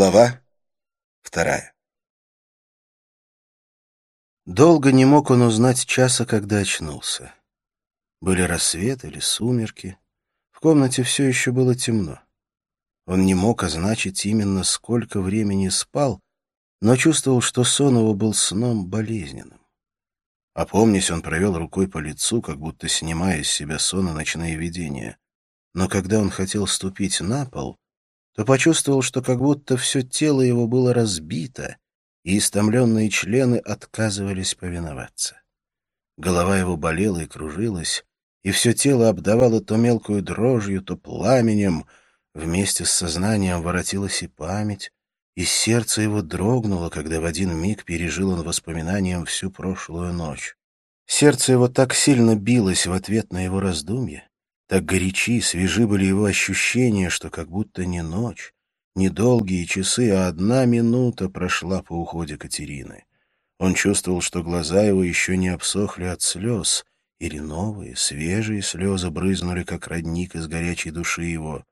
Глава вторая Долго не мог он узнать часа, когда очнулся. Были рассвет или сумерки. В комнате все еще было темно. Он не мог означить именно, сколько времени спал, но чувствовал, что сон его был сном болезненным. Опомнясь, он провел рукой по лицу, как будто снимая из себя сон и ночные видения. Но когда он хотел ступить на пол, то почувствовал, что как будто все тело его было разбито, и истомленные члены отказывались повиноваться. Голова его болела и кружилась, и все тело обдавало то мелкую дрожью, то пламенем. Вместе с сознанием воротилась и память, и сердце его дрогнуло, когда в один миг пережил он воспоминанием всю прошлую ночь. Сердце его так сильно билось в ответ на его раздумья, так горячи, свежи были его ощущения, что как будто не ночь, не долгие часы, а одна минута прошла по уходе Катерины. Он чувствовал, что глаза его еще не обсохли от слез, или новые, свежие слезы брызнули, как родник из горячей души его.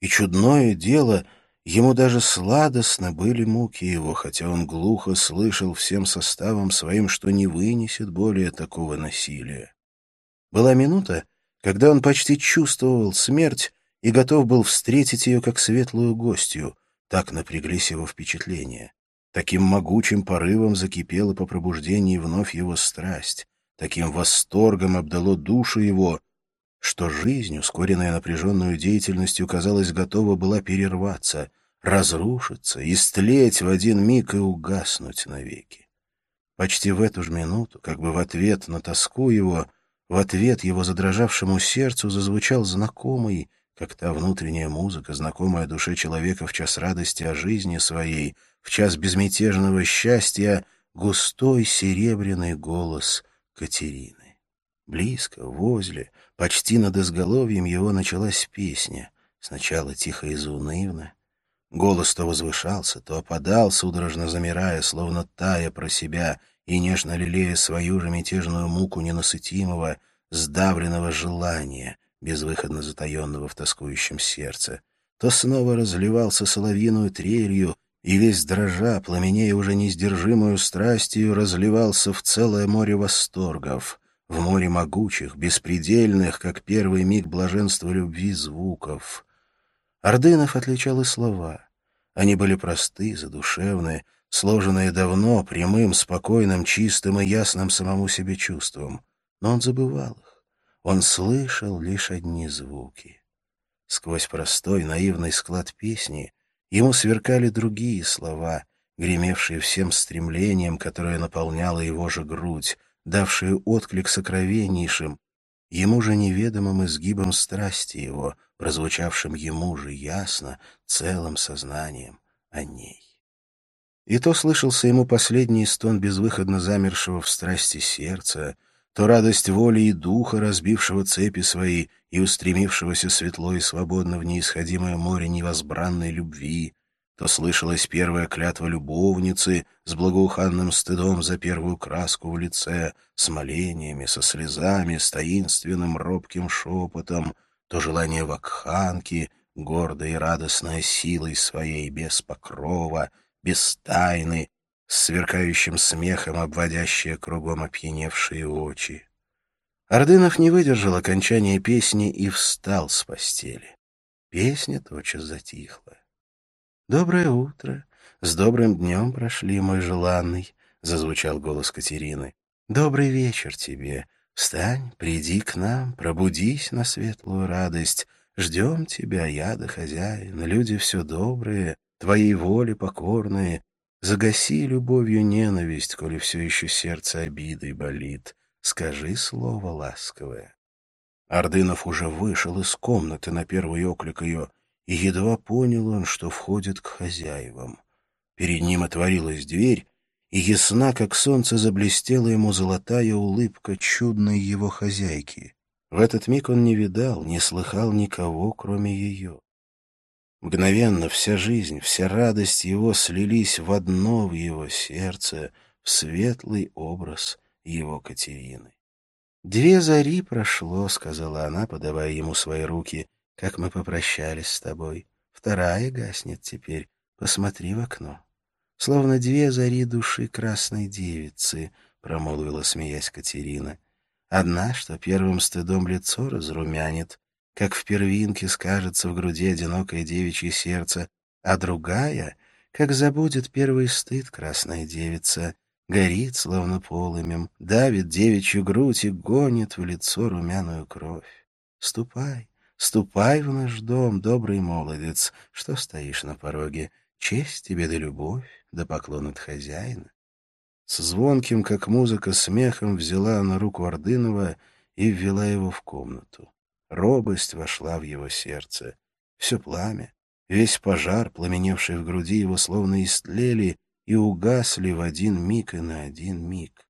И чудное дело, ему даже сладостно были муки его, хотя он глухо слышал всем составом своим, что не вынесет более такого насилия. Была минута, когда он почти чувствовал смерть и готов был встретить ее как светлую гостью, так напряглись его впечатления. Таким могучим порывом закипела по пробуждении вновь его страсть, таким восторгом обдало душу его, что жизнь, ускоренная напряженную деятельностью, казалось, готова была перерваться, разрушиться, истлеть в один миг и угаснуть навеки. Почти в эту же минуту, как бы в ответ на тоску его, в ответ его задрожавшему сердцу зазвучал знакомый, как та внутренняя музыка, знакомая душе человека в час радости о жизни своей, в час безмятежного счастья, густой серебряный голос Катерины. Близко, возле, почти над изголовьем его началась песня, сначала тихо и заунывно. Голос то возвышался, то опадал, судорожно замирая, словно тая про себя — и нежно лелея свою же мятежную муку ненасытимого, сдавленного желания, безвыходно затаенного в тоскующем сердце, то снова разливался соловьиную трелью, и весь дрожа, пламенея уже несдержимую страстью, разливался в целое море восторгов, в море могучих, беспредельных, как первый миг блаженства любви, звуков. Ордынов отличал и слова. Они были просты, задушевные, сложенные давно, прямым, спокойным, чистым и ясным самому себе чувством. Но он забывал их. Он слышал лишь одни звуки. Сквозь простой, наивный склад песни ему сверкали другие слова, гремевшие всем стремлением, которое наполняло его же грудь, давшие отклик сокровеннейшим, ему же неведомым изгибом страсти его, прозвучавшим ему же ясно, целым сознанием о ней. И то слышался ему последний стон безвыходно замершего в страсти сердца, то радость воли и духа, разбившего цепи свои и устремившегося светло и свободно в неисходимое море невозбранной любви, то слышалась первая клятва любовницы с благоуханным стыдом за первую краску в лице, с молениями, со слезами, с таинственным робким шепотом, то желание вакханки, гордой и радостной силой своей без покрова — без тайны, с сверкающим смехом обводящие кругом опьяневшие очи. Ордынов не выдержал окончания песни и встал с постели. Песня тотчас затихла. «Доброе утро! С добрым днем прошли, мой желанный!» — зазвучал голос Катерины. «Добрый вечер тебе! Встань, приди к нам, пробудись на светлую радость. Ждем тебя, я да хозяин, люди все добрые, твоей воле покорные, загаси любовью ненависть, коли все еще сердце обидой болит. Скажи слово ласковое. Ордынов уже вышел из комнаты на первый оклик ее, и едва понял он, что входит к хозяевам. Перед ним отворилась дверь, и ясна, как солнце, заблестела ему золотая улыбка чудной его хозяйки. В этот миг он не видал, не слыхал никого, кроме ее. Мгновенно вся жизнь, вся радость его слились в одно в его сердце, в светлый образ его Катерины. «Две зари прошло», — сказала она, подавая ему свои руки, — «как мы попрощались с тобой. Вторая гаснет теперь. посмотри в окно. Словно две зари души красной девицы, — промолвила, смеясь Катерина. Одна, что первым стыдом лицо разрумянит, как в первинке скажется в груди одинокое девичье сердце, а другая, как забудет первый стыд красная девица, горит, словно полымем, давит девичью грудь и гонит в лицо румяную кровь. Ступай, ступай в наш дом, добрый молодец, что стоишь на пороге, честь тебе да любовь, да поклон от хозяина. С звонким, как музыка, смехом взяла она руку Ордынова и ввела его в комнату. Робость вошла в его сердце. Все пламя, весь пожар, пламеневший в груди его, словно истлели и угасли в один миг и на один миг.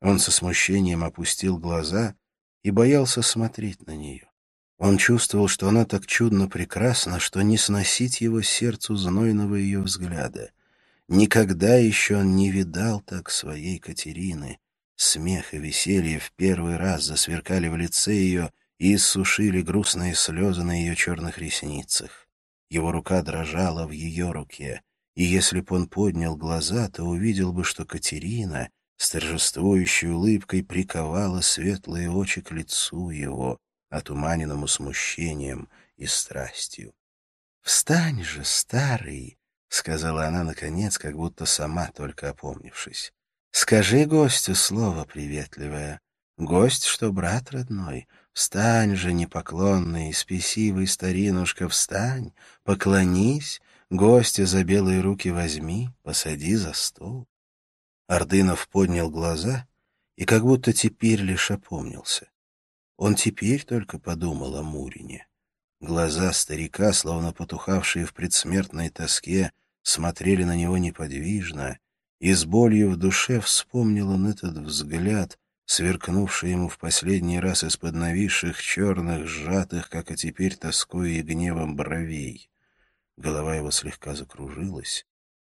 Он со смущением опустил глаза и боялся смотреть на нее. Он чувствовал, что она так чудно прекрасна, что не сносить его сердцу знойного ее взгляда — Никогда еще он не видал так своей Катерины. Смех и веселье в первый раз засверкали в лице ее и иссушили грустные слезы на ее черных ресницах. Его рука дрожала в ее руке, и если б он поднял глаза, то увидел бы, что Катерина с торжествующей улыбкой приковала светлые очи к лицу его, отуманенному смущением и страстью. «Встань же, старый!» — сказала она, наконец, как будто сама только опомнившись. — Скажи гостю слово приветливое. Гость, что брат родной, встань же, непоклонный, спесивый старинушка, встань, поклонись, гостя за белые руки возьми, посади за стол. Ордынов поднял глаза и как будто теперь лишь опомнился. Он теперь только подумал о Мурине. Глаза старика, словно потухавшие в предсмертной тоске, смотрели на него неподвижно, и с болью в душе вспомнил он этот взгляд, сверкнувший ему в последний раз из-под нависших черных, сжатых, как и теперь тоской и гневом бровей. Голова его слегка закружилась.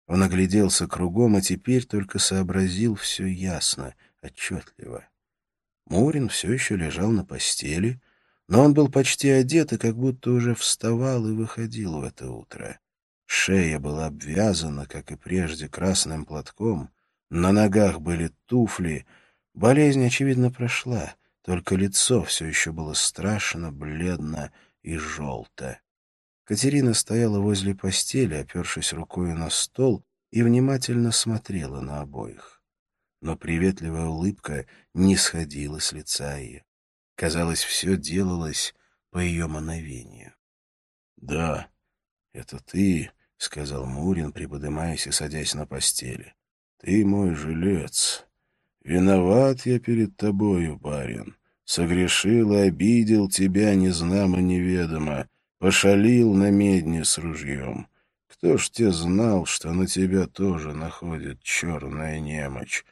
Он огляделся кругом, а теперь только сообразил все ясно, отчетливо. Мурин все еще лежал на постели, но он был почти одет и как будто уже вставал и выходил в это утро. Шея была обвязана, как и прежде, красным платком, на ногах были туфли. Болезнь, очевидно, прошла, только лицо все еще было страшно, бледно и желто. Катерина стояла возле постели, опершись рукой на стол, и внимательно смотрела на обоих. Но приветливая улыбка не сходила с лица ее. Казалось, все делалось по ее мановению. — Да, это ты, — сказал Мурин, приподымаясь и садясь на постели. — Ты мой жилец. Виноват я перед тобою, барин. Согрешил и обидел тебя незнамо неведомо, пошалил на медне с ружьем. Кто ж тебе знал, что на тебя тоже находит черная немочь?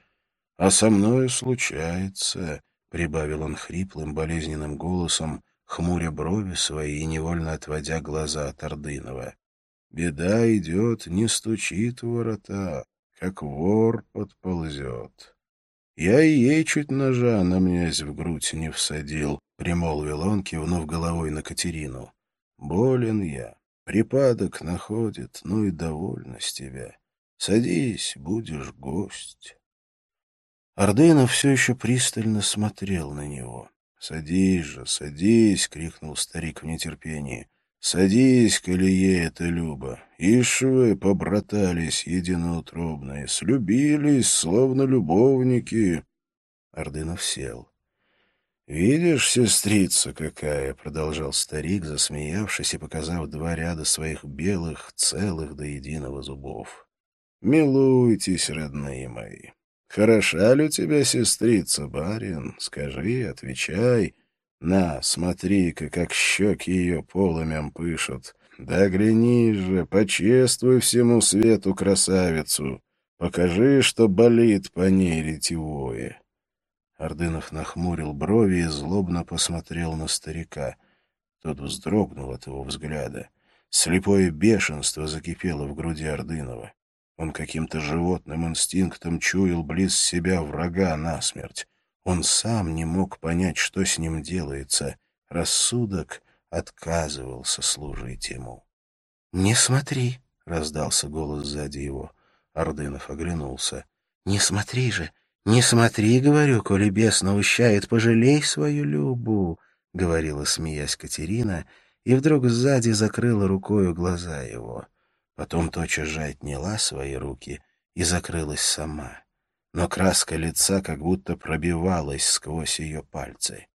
А со мною случается, — прибавил он хриплым, болезненным голосом, хмуря брови свои и невольно отводя глаза от Ордынова. Беда идет, не стучит в ворота, как вор подползет. Я и ей чуть ножа на мнязь в грудь не всадил, — примолвил он, кивнув головой на Катерину. Болен я, припадок находит, ну и довольна с тебя. Садись, будешь гость. Ордынов все еще пристально смотрел на него. — Садись же, садись! — крикнул старик в нетерпении. Садись, коли это Люба. Ишь вы побратались единоутробные, слюбились, словно любовники. Ордынов сел. — Видишь, сестрица какая, — продолжал старик, засмеявшись и показав два ряда своих белых, целых до единого зубов. — Милуйтесь, родные мои. Хороша ли у тебя сестрица, барин? Скажи, отвечай. — на, смотри-ка, как щеки ее полымям пышут. Да гляни же, почествуй всему свету красавицу. Покажи, что болит по ней ретевое. Ордынов нахмурил брови и злобно посмотрел на старика. Тот вздрогнул от его взгляда. Слепое бешенство закипело в груди Ордынова. Он каким-то животным инстинктом чуял близ себя врага насмерть. Он сам не мог понять, что с ним делается. Рассудок отказывался служить ему. — Не смотри, — раздался голос сзади его. Ордынов оглянулся. «Не смотри же! Не смотри, — говорю, — коли бес наущает, пожалей свою Любу!» — говорила, смеясь Катерина, и вдруг сзади закрыла рукою глаза его. Потом тотчас же отняла свои руки и закрылась сама. Но краска лица как будто пробивалась сквозь ее пальцы.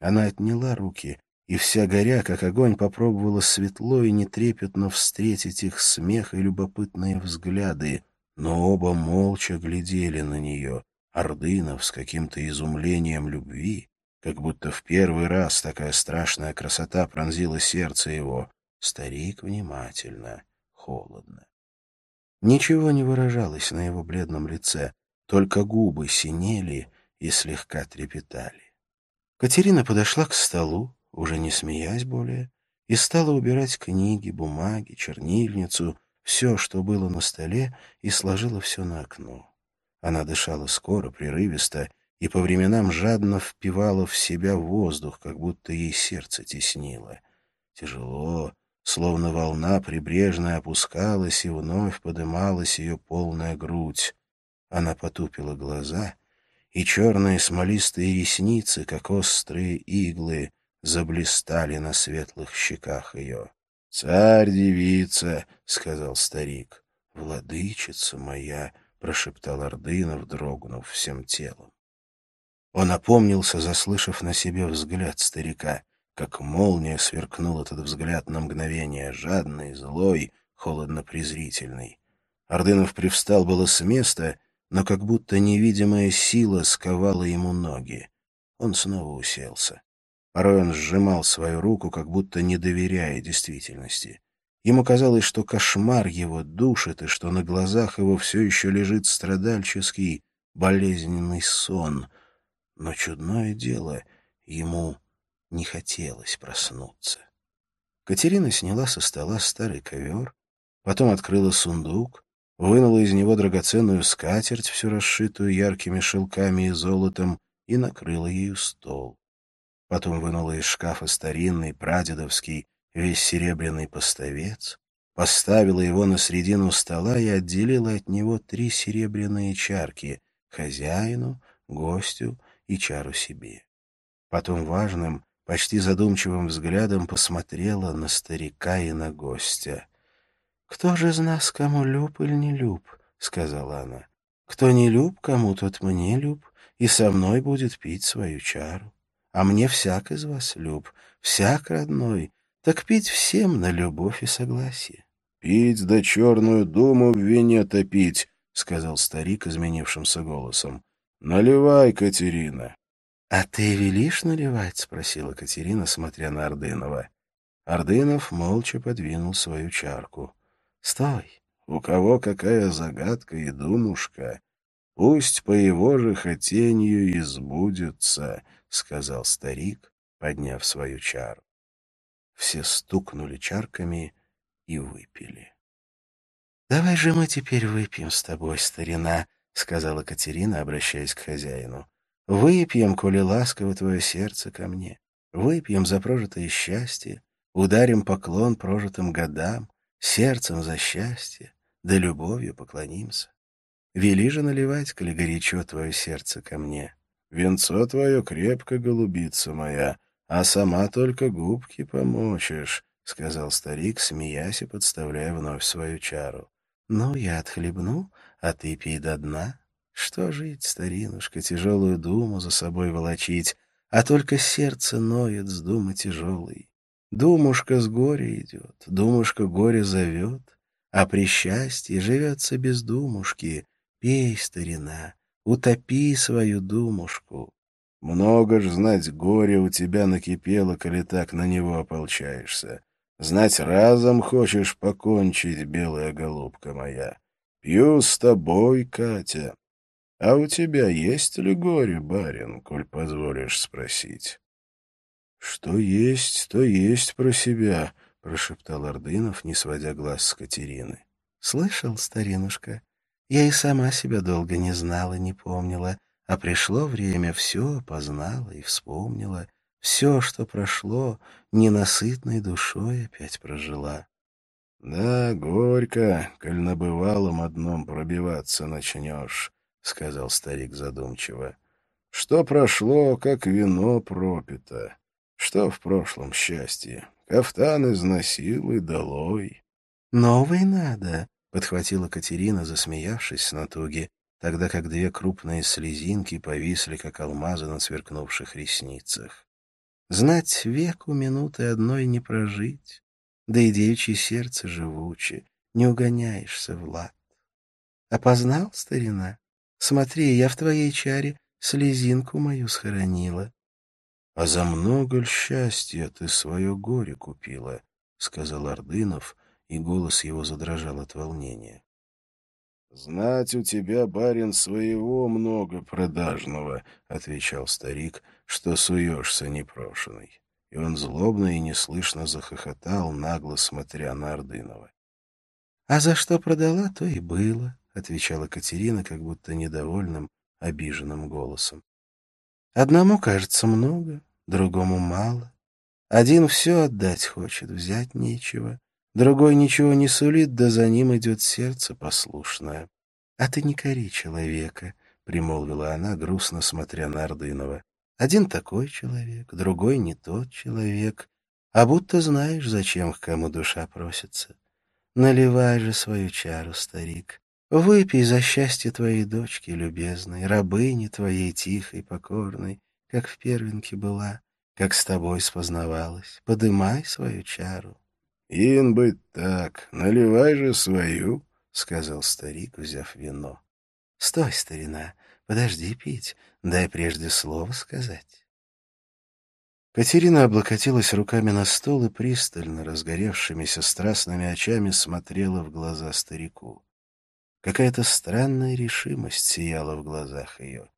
Она отняла руки, и вся горя, как огонь, попробовала светло и нетрепетно встретить их смех и любопытные взгляды, но оба молча глядели на нее, Ордынов с каким-то изумлением любви, как будто в первый раз такая страшная красота пронзила сердце его. Старик внимательно, холодно. Ничего не выражалось на его бледном лице, только губы синели и слегка трепетали. Катерина подошла к столу, уже не смеясь более, и стала убирать книги, бумаги, чернильницу, все, что было на столе, и сложила все на окно. Она дышала скоро, прерывисто, и по временам жадно впивала в себя воздух, как будто ей сердце теснило. Тяжело, словно волна прибрежная опускалась, и вновь подымалась ее полная грудь. Она потупила глаза, и черные смолистые ресницы, как острые иглы, заблистали на светлых щеках ее. — Царь-девица, — сказал старик, — владычица моя, — прошептал Ордынов, дрогнув всем телом. Он опомнился, заслышав на себе взгляд старика, как молния сверкнул этот взгляд на мгновение, жадный, злой, холодно-презрительный. Ордынов привстал было с места, но как будто невидимая сила сковала ему ноги. Он снова уселся. Порой он сжимал свою руку, как будто не доверяя действительности. Ему казалось, что кошмар его душит, и что на глазах его все еще лежит страдальческий, болезненный сон. Но чудное дело, ему не хотелось проснуться. Катерина сняла со стола старый ковер, потом открыла сундук, вынула из него драгоценную скатерть, всю расшитую яркими шелками и золотом, и накрыла ею стол. Потом вынула из шкафа старинный, прадедовский, весь серебряный поставец, поставила его на середину стола и отделила от него три серебряные чарки — хозяину, гостю и чару себе. Потом важным, почти задумчивым взглядом посмотрела на старика и на гостя. «Кто же из нас кому люб или не люб?» — сказала она. «Кто не люб, кому тот мне люб, и со мной будет пить свою чару. А мне всяк из вас люб, всяк родной, так пить всем на любовь и согласие. — Пить да черную думу в вине топить, — сказал старик изменившимся голосом. — Наливай, Катерина. — А ты велишь наливать? — спросила Катерина, смотря на Ордынова. Ордынов молча подвинул свою чарку. — Стой! У кого какая загадка и думушка, пусть по его же хотению избудется, — сказал старик, подняв свою чару. Все стукнули чарками и выпили. — Давай же мы теперь выпьем с тобой, старина, — сказала Катерина, обращаясь к хозяину. — Выпьем, коли ласково твое сердце ко мне. Выпьем за прожитое счастье, ударим поклон прожитым годам, сердцем за счастье, да любовью поклонимся. Вели же наливать, коли горячо твое сердце ко мне. Венцо твое крепко, голубица моя, а сама только губки помочишь, — сказал старик, смеясь и подставляя вновь свою чару. — Ну, я отхлебну, а ты пей до дна. Что жить, старинушка, тяжелую думу за собой волочить, а только сердце ноет с думы тяжелой. Думушка с горя идет, думушка горе зовет, а при счастье живется без думушки. Пей, старина, утопи свою думушку. Много ж знать горе у тебя накипело, коли так на него ополчаешься. Знать разом хочешь покончить, белая голубка моя. Пью с тобой, Катя. А у тебя есть ли горе, барин, коль позволишь спросить? — Что есть, то есть про себя, — прошептал Ордынов, не сводя глаз с Катерины. — Слышал, старинушка? Я и сама себя долго не знала, не помнила. А пришло время, все познала и вспомнила, все, что прошло, ненасытной душой опять прожила. Да, горько, коль на бывалом одном пробиваться начнешь, — сказал старик задумчиво. Что прошло, как вино пропито. Что в прошлом счастье? Кафтан износил и долой. — Новый надо, — подхватила Катерина, засмеявшись с натуги, тогда как две крупные слезинки повисли, как алмазы на сверкнувших ресницах. Знать веку минуты одной не прожить, да и девичье сердце живуче, не угоняешься, Влад. Опознал, старина? Смотри, я в твоей чаре слезинку мою схоронила. — А за много ль счастья ты свое горе купила? — сказал Ордынов, и голос его задрожал от волнения. — Знать у тебя, барин, своего много продажного, — отвечал старик, — что суешься непрошенный. И он злобно и неслышно захохотал, нагло смотря на Ордынова. — А за что продала, то и было, — отвечала Катерина, как будто недовольным, обиженным голосом. Одному кажется много, другому мало. Один все отдать хочет, взять нечего. Другой ничего не сулит, да за ним идет сердце послушное. А ты не кори человека, — примолвила она, грустно смотря на Ордынова. Один такой человек, другой не тот человек. А будто знаешь, зачем к кому душа просится. Наливай же свою чару, старик. Выпей за счастье твоей дочки, любезной, рабыни твоей тихой, покорной, как в первенке была, как с тобой спознавалась. Подымай свою чару. — Ин быть так, наливай же свою, — сказал старик, взяв вино. — Стой, старина, подожди пить, дай прежде слово сказать. Катерина облокотилась руками на стол и пристально, разгоревшимися страстными очами, смотрела в глаза старику. Какая-то странная решимость сияла в глазах ее.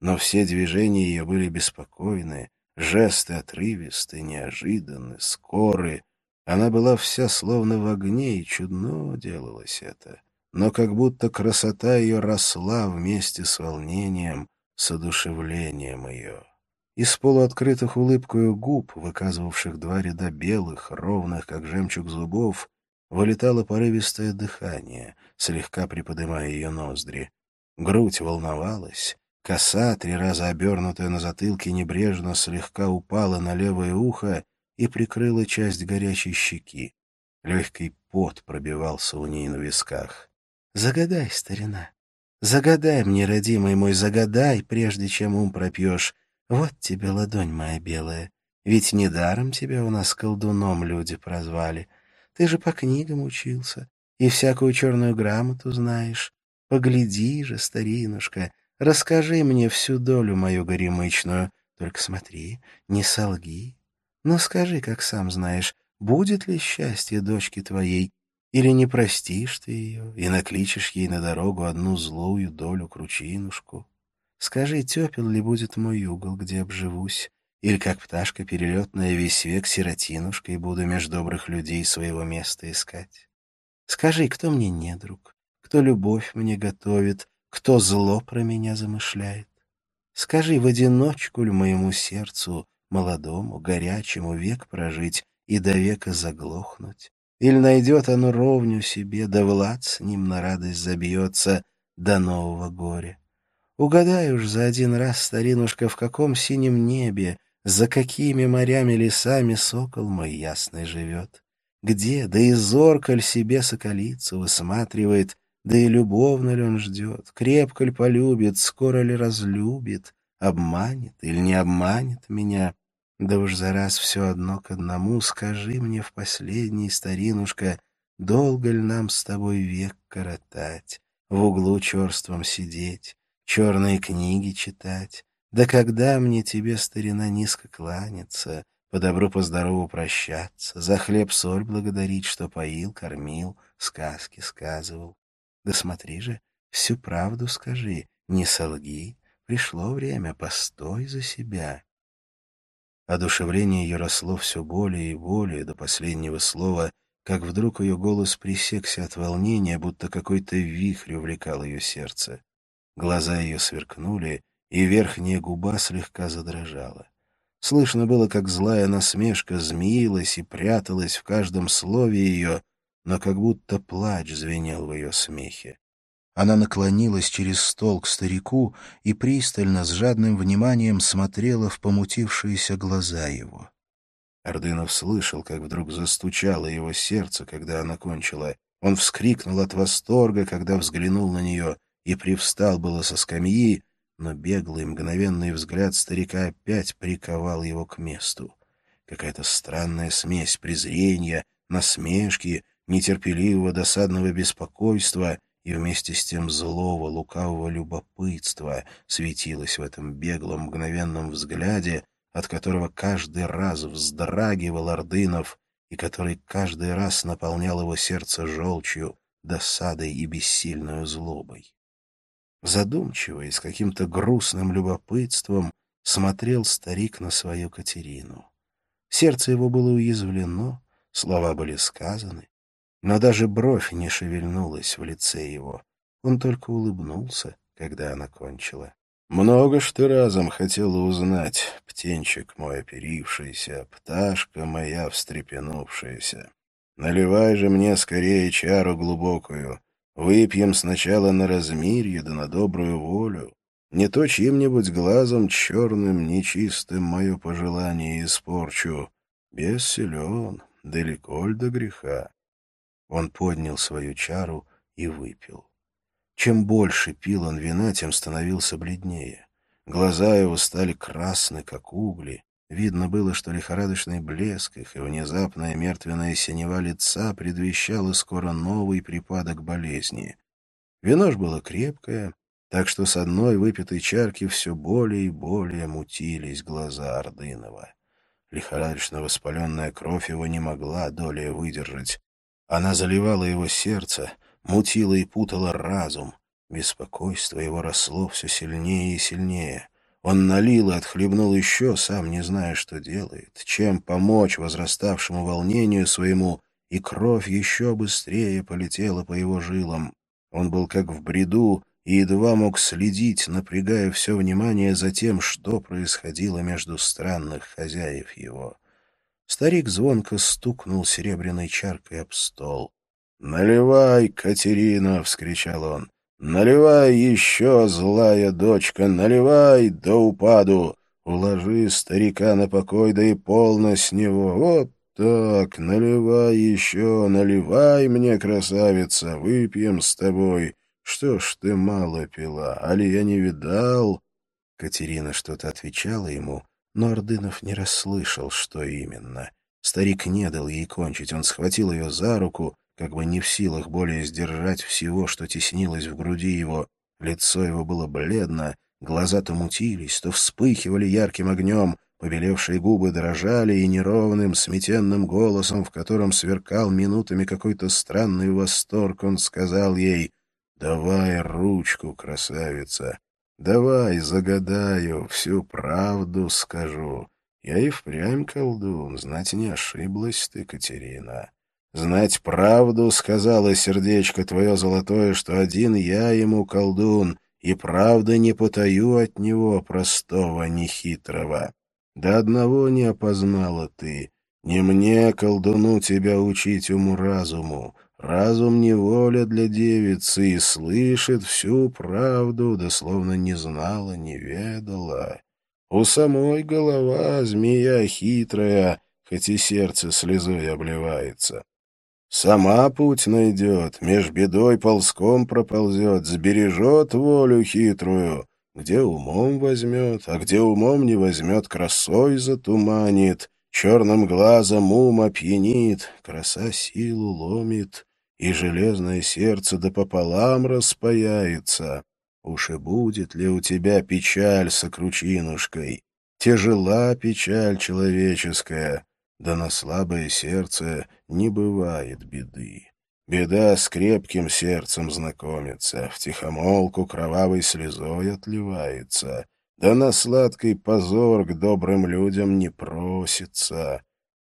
Но все движения ее были беспокойны, жесты отрывисты, неожиданны, скоры. Она была вся словно в огне, и чудно делалось это. Но как будто красота ее росла вместе с волнением, с одушевлением ее. Из полуоткрытых улыбкою губ, выказывавших два ряда белых, ровных, как жемчуг зубов, вылетало порывистое дыхание, слегка приподнимая ее ноздри. Грудь волновалась, коса, три раза обернутая на затылке, небрежно слегка упала на левое ухо и прикрыла часть горячей щеки. Легкий пот пробивался у ней на висках. «Загадай, старина, загадай мне, родимый мой, загадай, прежде чем ум пропьешь. Вот тебе ладонь моя белая, ведь недаром тебя у нас колдуном люди прозвали». Ты же по книгам учился и всякую черную грамоту знаешь. Погляди же, старинушка, расскажи мне всю долю мою горемычную. Только смотри, не солги. Но скажи, как сам знаешь, будет ли счастье дочки твоей, или не простишь ты ее и накличешь ей на дорогу одну злую долю кручинушку? Скажи, тепел ли будет мой угол, где обживусь, или как пташка перелетная весь век сиротинушкой буду меж добрых людей своего места искать? Скажи, кто мне не друг, кто любовь мне готовит, кто зло про меня замышляет? Скажи, в одиночку ли моему сердцу, молодому, горячему, век прожить и до века заглохнуть? Или найдет оно ровню себе, да влад с ним на радость забьется до нового горя? Угадай уж за один раз, старинушка, в каком синем небе за какими морями лесами сокол мой ясный живет? Где, да и зорко ль себе соколицу высматривает, да и любовно ли он ждет, крепко ли полюбит, скоро ли разлюбит, обманет или не обманет меня? Да уж за раз все одно к одному скажи мне в последний, старинушка, долго ли нам с тобой век коротать, в углу черством сидеть, черные книги читать, да когда мне тебе, старина, низко кланяться, по добру, по здорову прощаться, за хлеб-соль благодарить, что поил, кормил, сказки сказывал. Да смотри же, всю правду скажи, не солги, пришло время, постой за себя. Одушевление ее росло все более и более до последнего слова, как вдруг ее голос пресекся от волнения, будто какой-то вихрь увлекал ее сердце. Глаза ее сверкнули, и верхняя губа слегка задрожала. Слышно было, как злая насмешка змеилась и пряталась в каждом слове ее, но как будто плач звенел в ее смехе. Она наклонилась через стол к старику и пристально, с жадным вниманием смотрела в помутившиеся глаза его. Ордынов слышал, как вдруг застучало его сердце, когда она кончила. Он вскрикнул от восторга, когда взглянул на нее, и привстал было со скамьи, но беглый, мгновенный взгляд старика опять приковал его к месту. Какая-то странная смесь презрения, насмешки, нетерпеливого досадного беспокойства и вместе с тем злого, лукавого любопытства светилась в этом беглом, мгновенном взгляде, от которого каждый раз вздрагивал Ордынов и который каждый раз наполнял его сердце желчью, досадой и бессильной злобой. Задумчиво и с каким-то грустным любопытством смотрел старик на свою Катерину. Сердце его было уязвлено, слова были сказаны, но даже бровь не шевельнулась в лице его. Он только улыбнулся, когда она кончила. Много ж ты разом хотела узнать, птенчик мой оперившийся, пташка моя встрепенувшаяся. Наливай же мне скорее чару глубокую. Выпьем сначала на размирье да на добрую волю. Не то чьим-нибудь глазом черным, нечистым мое пожелание испорчу. Без силен, далеко ль до греха. Он поднял свою чару и выпил. Чем больше пил он вина, тем становился бледнее. Глаза его стали красны, как угли. Видно было, что лихорадочный блеск их и внезапная мертвенная синева лица предвещала скоро новый припадок болезни. Вино ж было крепкое, так что с одной выпитой чарки все более и более мутились глаза Ордынова. Лихорадочно воспаленная кровь его не могла долее выдержать. Она заливала его сердце, мутила и путала разум. Беспокойство его росло все сильнее и сильнее. Он налил и отхлебнул еще, сам не зная, что делает, чем помочь возраставшему волнению своему, и кровь еще быстрее полетела по его жилам. Он был как в бреду и едва мог следить, напрягая все внимание за тем, что происходило между странных хозяев его. Старик звонко стукнул серебряной чаркой об стол. «Наливай, Катерина!» — вскричал он. «Наливай еще, злая дочка, наливай до упаду! Уложи старика на покой, да и полно с него! Вот так, наливай еще, наливай мне, красавица, выпьем с тобой! Что ж ты мало пила, али я не видал?» Катерина что-то отвечала ему, но Ордынов не расслышал, что именно. Старик не дал ей кончить, он схватил ее за руку, как бы не в силах более сдержать всего, что теснилось в груди его. Лицо его было бледно, глаза то мутились, то вспыхивали ярким огнем, побелевшие губы дрожали, и неровным, сметенным голосом, в котором сверкал минутами какой-то странный восторг, он сказал ей «Давай ручку, красавица, давай загадаю, всю правду скажу. Я и впрямь колдун, знать не ошиблась ты, Катерина». Знать правду, сказала сердечко твое золотое, что один я ему колдун, и правда не потаю от него простого, нехитрого. Да одного не опознала ты. Не мне, колдуну, тебя учить уму-разуму. Разум не воля для девицы и слышит всю правду, да словно не знала, не ведала. У самой голова змея хитрая, хоть и сердце слезой обливается. Сама путь найдет, меж бедой ползком проползет, сбережет волю хитрую, где умом возьмет, а где умом не возьмет, красой затуманит, черным глазом ум опьянит, краса силу ломит, и железное сердце до пополам распаяется. Уж и будет ли у тебя печаль с окручинушкой? Тяжела печаль человеческая, да на слабое сердце не бывает беды. Беда с крепким сердцем знакомится, в тихомолку кровавой слезой отливается, да на сладкий позор к добрым людям не просится.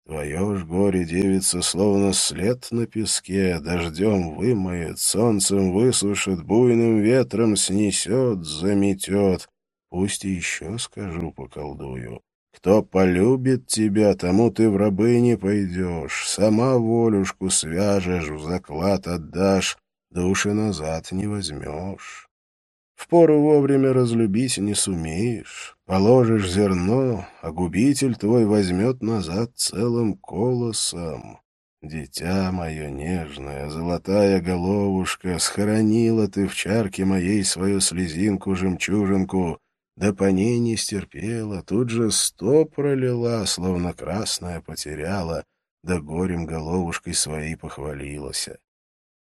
Твое ж горе, девица, словно след на песке, дождем вымоет, солнцем высушит, буйным ветром снесет, заметет. Пусть еще скажу, поколдую. Кто полюбит тебя, тому ты в рабы не пойдешь, сама волюшку свяжешь, в заклад отдашь, души назад не возьмешь. В пору вовремя разлюбить не сумеешь, положишь зерно, а губитель твой возьмет назад целым колосом. Дитя мое нежное, золотая головушка, схоронила ты в чарке моей свою слезинку-жемчужинку, да по ней не стерпела, тут же сто пролила, словно красная потеряла, да горем головушкой своей похвалилась.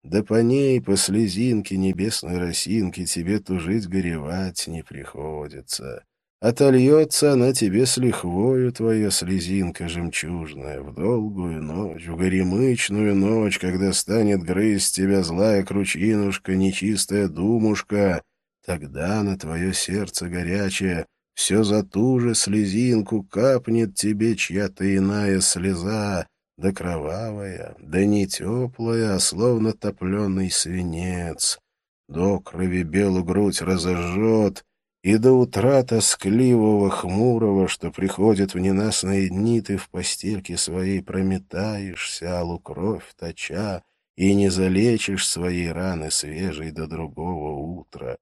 Да по ней, по слезинке небесной росинки, тебе тужить горевать не приходится. Отольется она тебе с лихвою, твоя слезинка жемчужная, в долгую ночь, в горемычную ночь, когда станет грызть тебя злая кручинушка, нечистая думушка, тогда на твое сердце горячее все за ту же слезинку капнет тебе чья-то иная слеза, да кровавая, да не теплая, а словно топленый свинец. До крови белую грудь разожжет, и до утра тоскливого, хмурого, что приходит в ненастные дни, ты в постельке своей прометаешься, алу кровь точа, и не залечишь свои раны свежей до другого утра.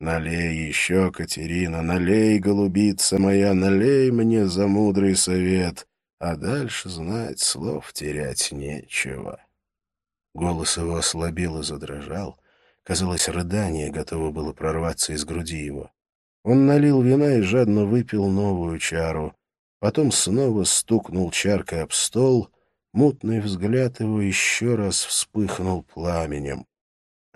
Налей еще, Катерина, налей, голубица моя, налей мне за мудрый совет а дальше знать слов терять нечего. Голос его ослабел и задрожал. Казалось, рыдание готово было прорваться из груди его. Он налил вина и жадно выпил новую чару. Потом снова стукнул чаркой об стол. Мутный взгляд его еще раз вспыхнул пламенем. —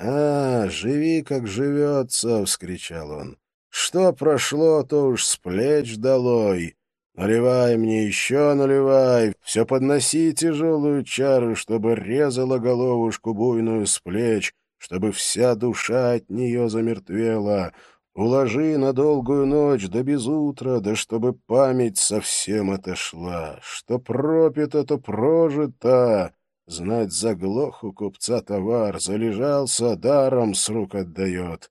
А, живи, как живется! — вскричал он. — Что прошло, то уж с плеч долой! Наливай мне еще, наливай, все подноси тяжелую чару, чтобы резала головушку буйную с плеч, чтобы вся душа от нее замертвела. Уложи на долгую ночь до без утра, да чтобы память совсем отошла. Что пропито, то прожито. Знать заглох у купца товар, залежался, даром с рук отдает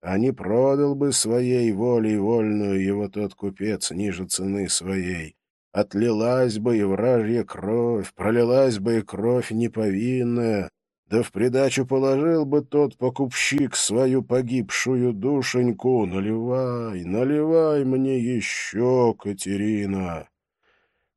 а не продал бы своей волей вольную его тот купец ниже цены своей. Отлилась бы и вражья кровь, пролилась бы и кровь неповинная, да в придачу положил бы тот покупщик свою погибшую душеньку. Наливай, наливай мне еще, Катерина.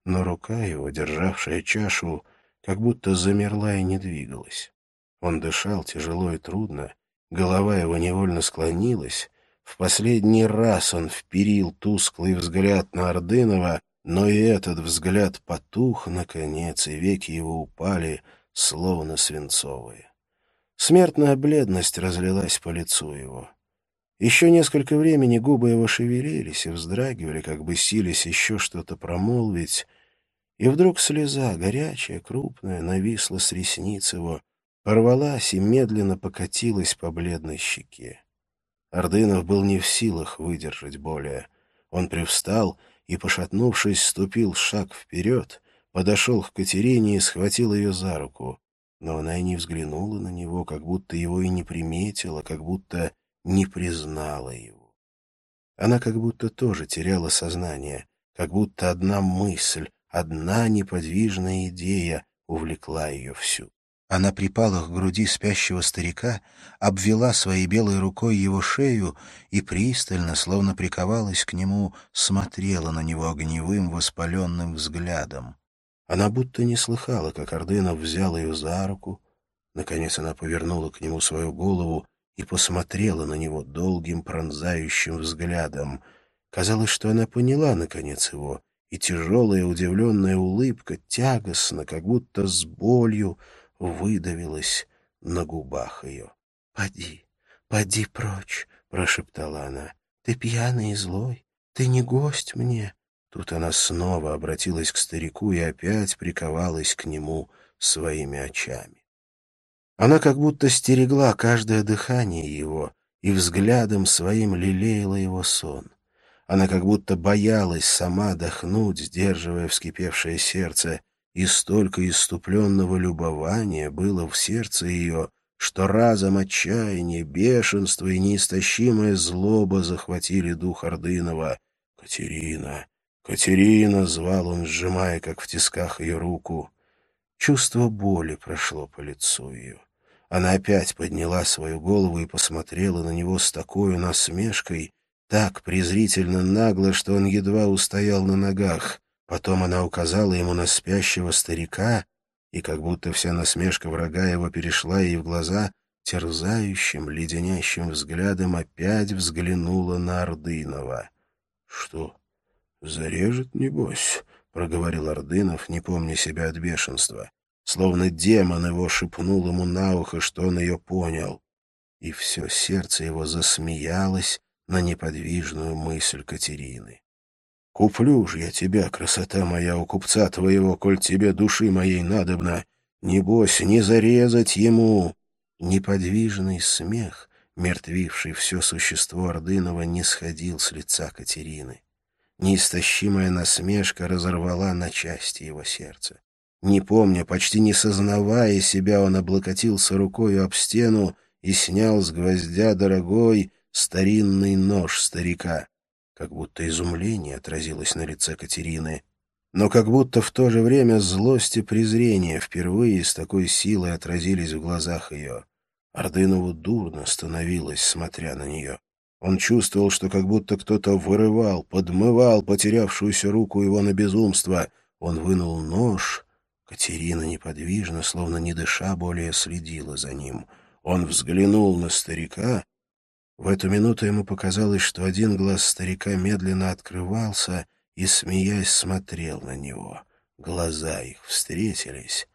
Но рука его, державшая чашу, как будто замерла и не двигалась. Он дышал тяжело и трудно, Голова его невольно склонилась. В последний раз он вперил тусклый взгляд на Ордынова, но и этот взгляд потух, наконец, и веки его упали, словно свинцовые. Смертная бледность разлилась по лицу его. Еще несколько времени губы его шевелились и вздрагивали, как бы сились еще что-то промолвить, и вдруг слеза, горячая, крупная, нависла с ресниц его, порвалась и медленно покатилась по бледной щеке. Ордынов был не в силах выдержать более. Он привстал и, пошатнувшись, ступил шаг вперед, подошел к Катерине и схватил ее за руку. Но она и не взглянула на него, как будто его и не приметила, как будто не признала его. Она как будто тоже теряла сознание, как будто одна мысль, одна неподвижная идея увлекла ее всю. Она припала к груди спящего старика, обвела своей белой рукой его шею и пристально, словно приковалась к нему, смотрела на него огневым воспаленным взглядом. Она будто не слыхала, как Ордынов взял ее за руку. Наконец она повернула к нему свою голову и посмотрела на него долгим пронзающим взглядом. Казалось, что она поняла, наконец, его, и тяжелая удивленная улыбка тягостно, как будто с болью, выдавилось на губах ее. — Поди, поди прочь, — прошептала она. — Ты пьяный и злой, ты не гость мне. Тут она снова обратилась к старику и опять приковалась к нему своими очами. Она как будто стерегла каждое дыхание его и взглядом своим лелеяла его сон. Она как будто боялась сама дохнуть, сдерживая вскипевшее сердце, и столько иступленного любования было в сердце ее, что разом отчаяние, бешенство и неистощимая злоба захватили дух Ордынова. «Катерина! «Катерина!» — звал он, сжимая, как в тисках, ее руку. Чувство боли прошло по лицу ее. Она опять подняла свою голову и посмотрела на него с такой насмешкой, так презрительно нагло, что он едва устоял на ногах. Потом она указала ему на спящего старика, и как будто вся насмешка врага его перешла ей в глаза, терзающим, леденящим взглядом опять взглянула на Ордынова. — Что, зарежет, небось? — проговорил Ордынов, не помня себя от бешенства. Словно демон его шепнул ему на ухо, что он ее понял. И все сердце его засмеялось на неподвижную мысль Катерины. «Куплю ж я тебя, красота моя, у купца твоего, коль тебе души моей надобно. Небось, не зарезать ему!» Неподвижный смех, мертвивший все существо Ордынова, не сходил с лица Катерины. Неистощимая насмешка разорвала на части его сердце. Не помня, почти не сознавая себя, он облокотился рукою об стену и снял с гвоздя дорогой старинный нож старика. Как будто изумление отразилось на лице Катерины, но как будто в то же время злость и презрение впервые с такой силой отразились в глазах ее. Ордынову дурно становилось, смотря на нее. Он чувствовал, что как будто кто-то вырывал, подмывал потерявшуюся руку его на безумство. Он вынул нож. Катерина неподвижно, словно не дыша, более следила за ним. Он взглянул на старика. В эту минуту ему показалось, что один глаз старика медленно открывался и, смеясь, смотрел на него. Глаза их встретились.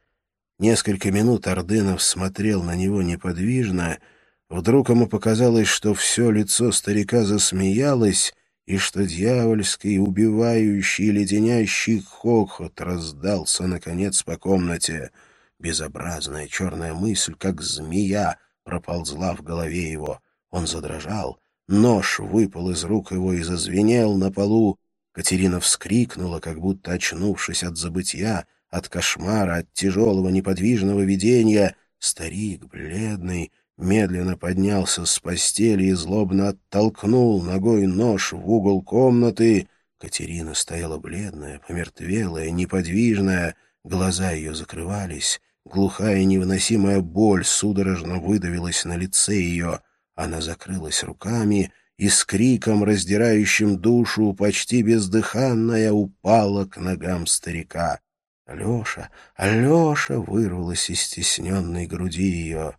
Несколько минут Ордынов смотрел на него неподвижно. Вдруг ему показалось, что все лицо старика засмеялось, и что дьявольский, убивающий, леденящий хохот раздался, наконец, по комнате. Безобразная черная мысль, как змея, проползла в голове его. Он задрожал. Нож выпал из рук его и зазвенел на полу. Катерина вскрикнула, как будто очнувшись от забытья, от кошмара, от тяжелого неподвижного видения, старик, бледный, медленно поднялся с постели и злобно оттолкнул ногой нож в угол комнаты. Катерина стояла бледная, помертвелая, неподвижная, глаза ее закрывались, глухая невыносимая боль судорожно выдавилась на лице ее. Она закрылась руками и с криком, раздирающим душу, почти бездыханная, упала к ногам старика. Алеша, Алеша вырвалась из стесненной груди ее.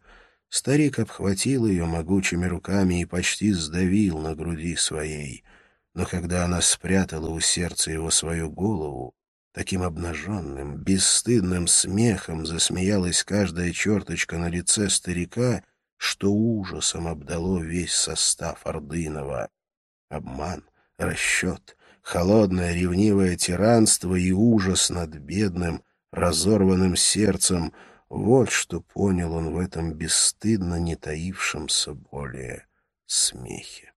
Старик обхватил ее могучими руками и почти сдавил на груди своей. Но когда она спрятала у сердца его свою голову, таким обнаженным, бесстыдным смехом засмеялась каждая черточка на лице старика, что ужасом обдало весь состав Ордынова. Обман, расчет, холодное ревнивое тиранство и ужас над бедным, разорванным сердцем — вот что понял он в этом бесстыдно не таившемся более смехе.